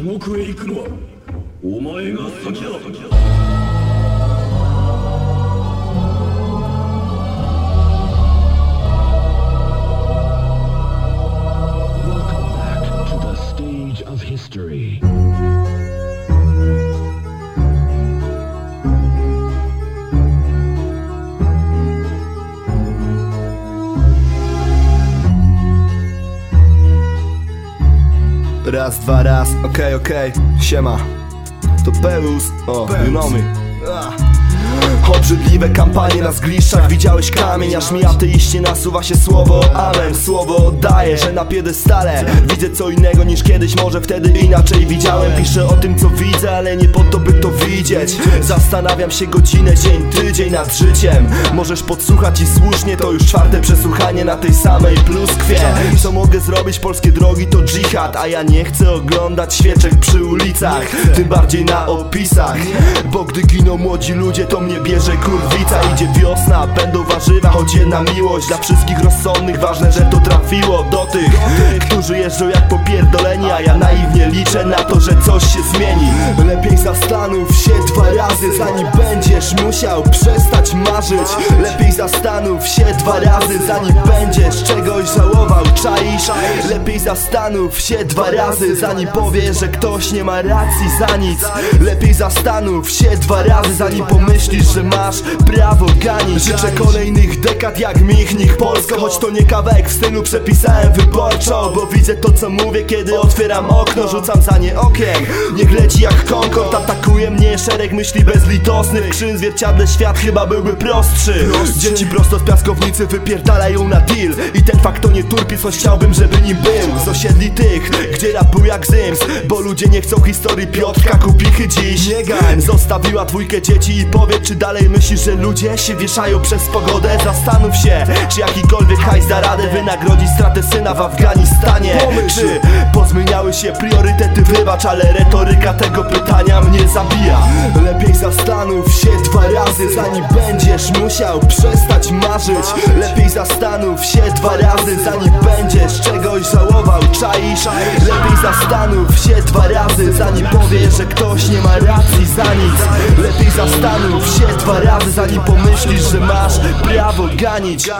地獄へ行くのはお前が先だ。Raz, dwa, raz, okej, okej, siema. To Peus, o, you know me Ah. Obrzydliwe kampanie na zgliszczach. Widziałeś kamień, aż mi ateiście nasuwa się słowo. Amen, słowo oddaję, że na piedestale. Widzę co innego niż kiedyś, może wtedy inaczej. Widziałem Piszę o tym co widzę, ale nie po to by to widzieć. Zastanawiam się godzinę, dzień, tydzień nad życiem. Możesz podsłuchać i słusznie, to już czwarte przesłuchanie na tej samej pluskwie Zrobić, polskie drogi to dżihad. A ja nie chcę oglądać świeczek przy ulicach Tym bardziej na opisach. Bo gdy giną młodzi ludzie, to mnie bierze kurwica. Idzie wiosna, będą warzywa, choć jedna miłość. Dla wszystkich rozsądnych ważne, że to trafiło do tych. Którzy jeżdżą jak popierdoleni, a ja liczę na to, że coś się zmieni. Lepiej zastanów się dwa razy, zanim będziesz musiał przestać marzyć. Lepiej zastanów się dwa razy, zanim będziesz czegoś żałował, czaisz? Lepiej zastanów się dwa razy, zanim powiesz, że ktoś nie ma racji za nic. Lepiej zastanów się dwa razy, zanim pomyślisz, że masz prawo ganić. Życzę kolejnych dekad jak Michnik Polsko Choć to nie kawałek w stylu przepisałem wyborczo. Bo widzę to co mówię, kiedy otwieram okno Rzucam za nie okiem, niech leci jak Concord Atakuje mnie szereg myśli bezlitosnych. Przy zwierciadle świat chyba byłby prostszy. Dzieci prosto z piaskownicy wypierdalają na deal. I ten fakt to nie turpizm, choć chciałbym, żeby nim był. Z osiedli tych, gdzie rap był jak Zyms Bo ludzie nie chcą historii Piotrka Kupichy dziś. Nie gań, zostawiła dwójkę dzieci i powiedz czy dalej myślisz, że ludzie się wieszają przez pogodę? Zastanów się, czy jakikolwiek hajs da radę wynagrodzić stratę syna w Afganistanie? Czy pozmieniały się priorytety, wybacz, ale retoryka tego pytania mnie zabija. Lepiej zastanów się dwa razy, zanim będziesz musiał przestać marzyć. Lepiej zastanów się dwa razy, zanim będziesz czegoś żałował, czaisz? Lepiej zastanów się dwa razy, zanim powiesz, że ktoś nie ma racji za nic. Lepiej zastanów się dwa razy, zanim pomyślisz, że masz prawo ganić